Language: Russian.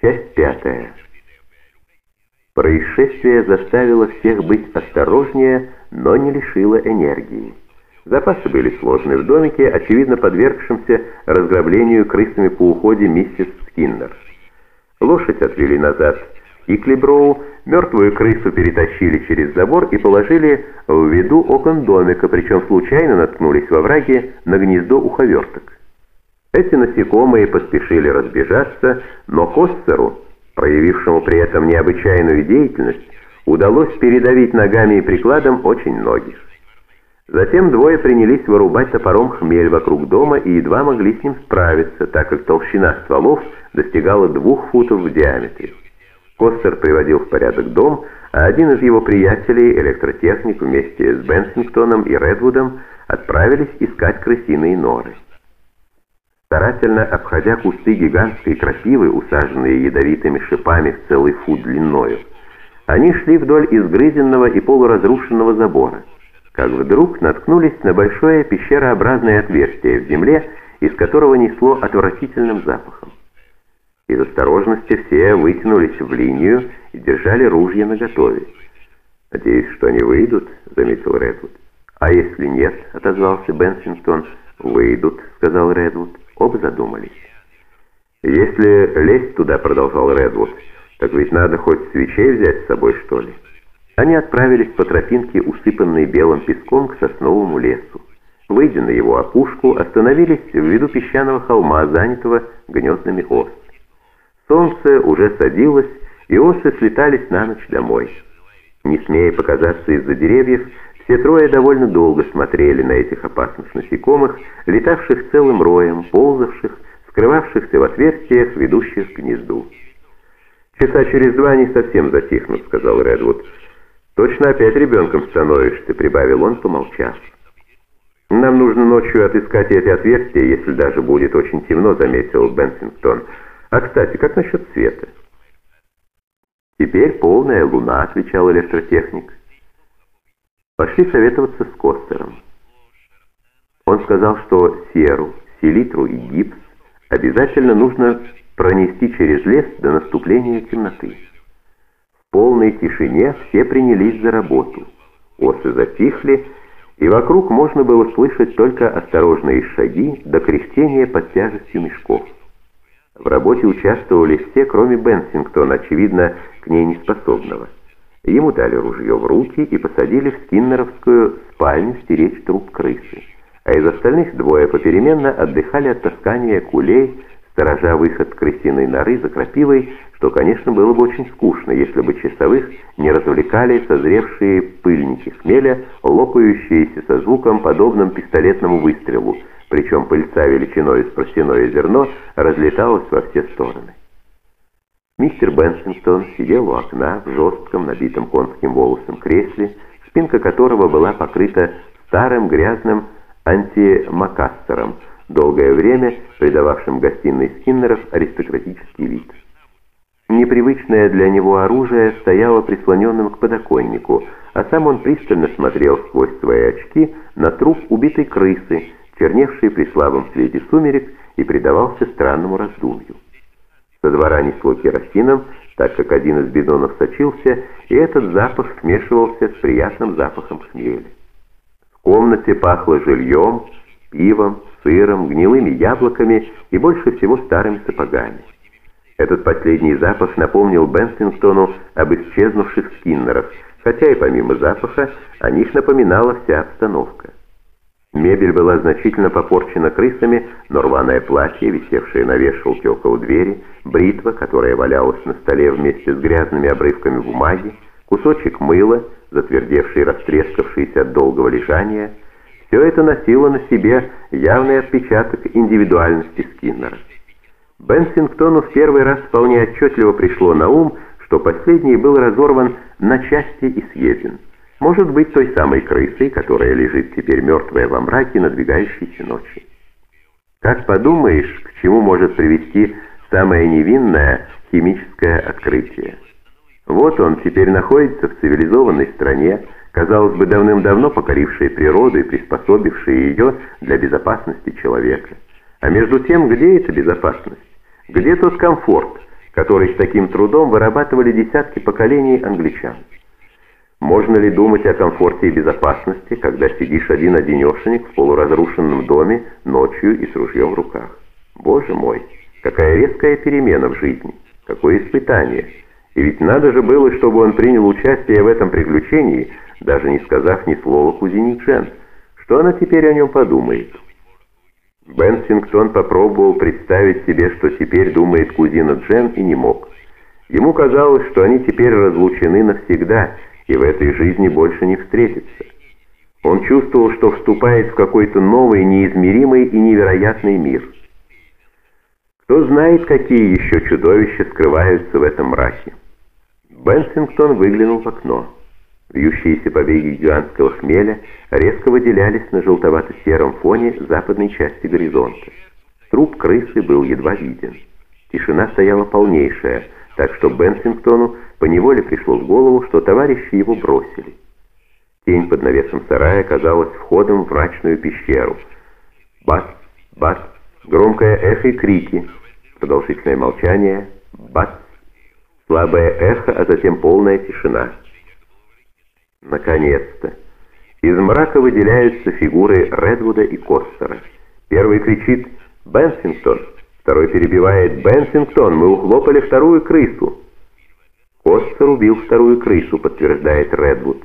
Часть пятая. Происшествие заставило всех быть осторожнее, но не лишило энергии. Запасы были сложны в домике, очевидно подвергшемся разграблению крысами по уходе миссис Скиннер. Лошадь отвели назад и Клеброу, мертвую крысу перетащили через забор и положили в виду окон домика, причем случайно наткнулись во враге на гнездо уховерток. Эти насекомые поспешили разбежаться, но Костеру, проявившему при этом необычайную деятельность, удалось передавить ногами и прикладом очень многих. Затем двое принялись вырубать топором хмель вокруг дома и едва могли с ним справиться, так как толщина стволов достигала двух футов в диаметре. Костер приводил в порядок дом, а один из его приятелей, электротехник, вместе с Бенсингтоном и Редвудом отправились искать крысиные норы. Старательно обходя кусты гигантской крапивы, усаженные ядовитыми шипами в целый фут длиною, они шли вдоль изгрызенного и полуразрушенного забора, как вдруг наткнулись на большое пещерообразное отверстие в земле, из которого несло отвратительным запахом. Из осторожности все вытянулись в линию и держали ружья наготове. «Надеюсь, что они выйдут», — заметил Редвуд. «А если нет?» — отозвался Бенсингтон. «Выйдут», — сказал Редвуд. Оба задумались. «Если лезть туда», — продолжал Редвуд, — «так ведь надо хоть свечей взять с собой, что ли?» Они отправились по тропинке, усыпанной белым песком, к сосновому лесу. Выйдя на его опушку, остановились в виду песчаного холма, занятого гнездами ос. Солнце уже садилось, и осы слетались на ночь домой. Не смея показаться из-за деревьев, все трое довольно долго смотрели на этих опасных насекомых, летавших целым роем, ползавших, скрывавшихся в отверстиях, ведущих к гнезду. «Часа через два они совсем затихнут», — сказал Редвуд. «Точно опять ребенком становишься», — прибавил он, помолчав. «Нам нужно ночью отыскать эти отверстия, если даже будет очень темно», — заметил Бенсингтон. «А, кстати, как насчет света?» «Теперь полная луна», — отвечал электротехник. Пошли советоваться с Костером. Он сказал, что серу, селитру и гипс обязательно нужно пронести через лес до наступления темноты. В полной тишине все принялись за работу. Осы затихли, и вокруг можно было слышать только осторожные шаги до кряхтения под тяжестью мешков. В работе участвовали все, кроме Бенсингтона, очевидно, к ней неспособного. Ему дали ружье в руки и посадили в скиннеровскую спальню стеречь труп крысы. А из остальных двое попеременно отдыхали от таскания кулей, сторожа выход крысиной норы за крапивой, что, конечно, было бы очень скучно, если бы часовых не развлекали созревшие пыльники хмеля, лопающиеся со звуком, подобным пистолетному выстрелу, причем пыльца величиной с просяное зерно разлеталась во все стороны. Мистер Бенсингтон сидел у окна в жестком, набитом конским волосом кресле, спинка которого была покрыта старым грязным антимакассером, долгое время придававшим гостиной Скиннеров аристократический вид. Непривычное для него оружие стояло прислоненным к подоконнику, а сам он пристально смотрел сквозь свои очки на труп убитой крысы, черневший при слабом свете сумерек и предавался странному раздумью. Со двора несло керосином, так как один из бидонов сочился, и этот запах смешивался с приятным запахом хмеля. В комнате пахло жильем, пивом, сыром, гнилыми яблоками и больше всего старыми сапогами. Этот последний запах напомнил Бенсингтону об исчезнувших скиннерах, хотя и помимо запаха о них напоминала вся обстановка. Мебель была значительно попорчена крысами, но рваное платье, висевшее на вешалке около двери, бритва, которая валялась на столе вместе с грязными обрывками бумаги, кусочек мыла, затвердевший и растрескавшийся от долгого лежания, все это носило на себе явный отпечаток индивидуальности Скиннера. Бенсингтону в первый раз вполне отчетливо пришло на ум, что последний был разорван на части и съеден может быть той самой крысой, которая лежит теперь мертвая во мраке надвигающейся ночи. Как подумаешь, к чему может привести самое невинное химическое открытие? Вот он теперь находится в цивилизованной стране, казалось бы, давным-давно покорившей природу и приспособившей ее для безопасности человека. А между тем, где эта безопасность? Где тот комфорт, который с таким трудом вырабатывали десятки поколений англичан. Можно ли думать о комфорте и безопасности, когда сидишь один-одинешенек в полуразрушенном доме ночью и с ружьем в руках? Боже мой, какая резкая перемена в жизни, какое испытание! И ведь надо же было, чтобы он принял участие в этом приключении, даже не сказав ни слова кузине Джен. Что она теперь о нем подумает? Бенсингтон попробовал представить себе, что теперь думает кузина Джен, и не мог. Ему казалось, что они теперь разлучены навсегда, и в этой жизни больше не встретятся. Он чувствовал, что вступает в какой-то новый, неизмеримый и невероятный мир. Кто знает, какие еще чудовища скрываются в этом мраке. Бенсингтон выглянул в окно. Вьющиеся побеги гигантского хмеля резко выделялись на желтовато-сером фоне западной части горизонта. Труп крысы был едва виден. Тишина стояла полнейшая, так что Бенсингтону поневоле пришло в голову, что товарищи его бросили. Тень под навесом сарая оказалась входом в мрачную пещеру. Бац, бац, громкое эхо и крики, продолжительное молчание, бац, слабое эхо, а затем полная тишина. Наконец-то! Из мрака выделяются фигуры Редвуда и Костера. Первый кричит «Бенсингтон!» Второй перебивает «Бенсингтон, мы ухлопали вторую крысу!» Костер убил вторую крысу, подтверждает Редвуд.